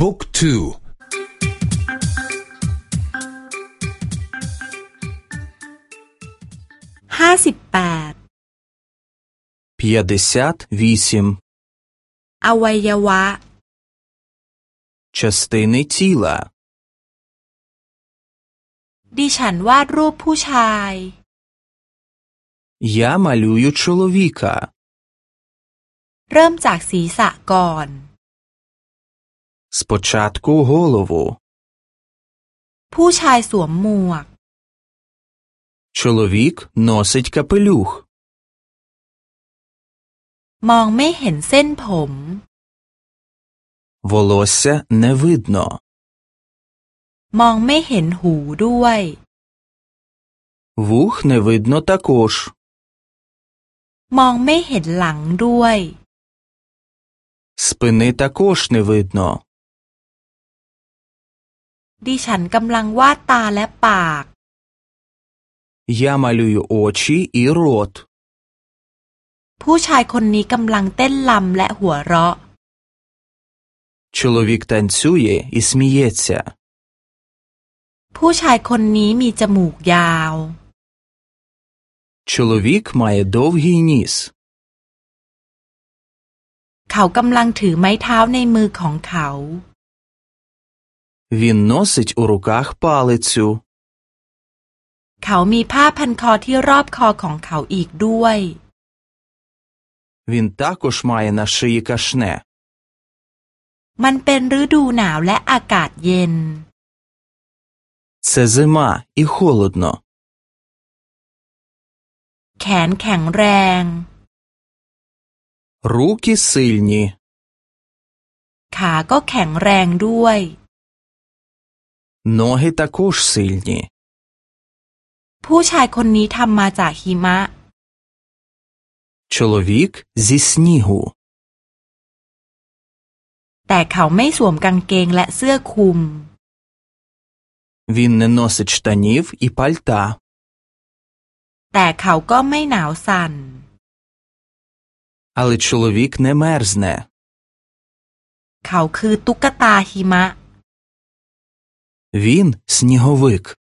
บุ๊กทู ห้าสิบแปด п'ятдесят вісім อวัยวะ частини тіла ดิฉันวาดรูปผู้ชาย Я малюю чоловіка เริ่มจากศีรษะก่อน спочатку голову ผู้ชายสวมหมวก чоловік носить капелюх มองไม่เห็นเส้นผม волосся не видно มองไม่เห็นหูด้วย вух не видно також มองไม่เห็นหลังด้วย спини також не видно ดิฉันกำลังวาดตาและปาก Я малюю очі і рот ผู้ชายคนนี้กำลังเต้นลำและหัวเราะ чоловік танцює і сміється ผู้ชายคนนี้มีจมูกยาว чоловік має довгий ніс เขากำลังถือไม้เท้าในมือของเขา він носить у руках палицю เขามีผ้าพันคอที่รอบคอของเขาอีกด้วย він також має на шиї кашне มันเป็นฤดูหนาวและอากาศเย็น це зима і холодно แขนแข็งแรง руки сильні ขาก็แข็งแรงด้วย ноги також сильні ผู้ชายคนนี้ทำมาจากหิมะ чоловік зі снігу แต่เขาไม่สวมกางเกงและเสื้อคลุม він не носить штанів і пальта แต่เขาก็ไม่หนาวสั่น але чоловік не мерзне เขาคือตุ๊กตาหิมะ він сніговик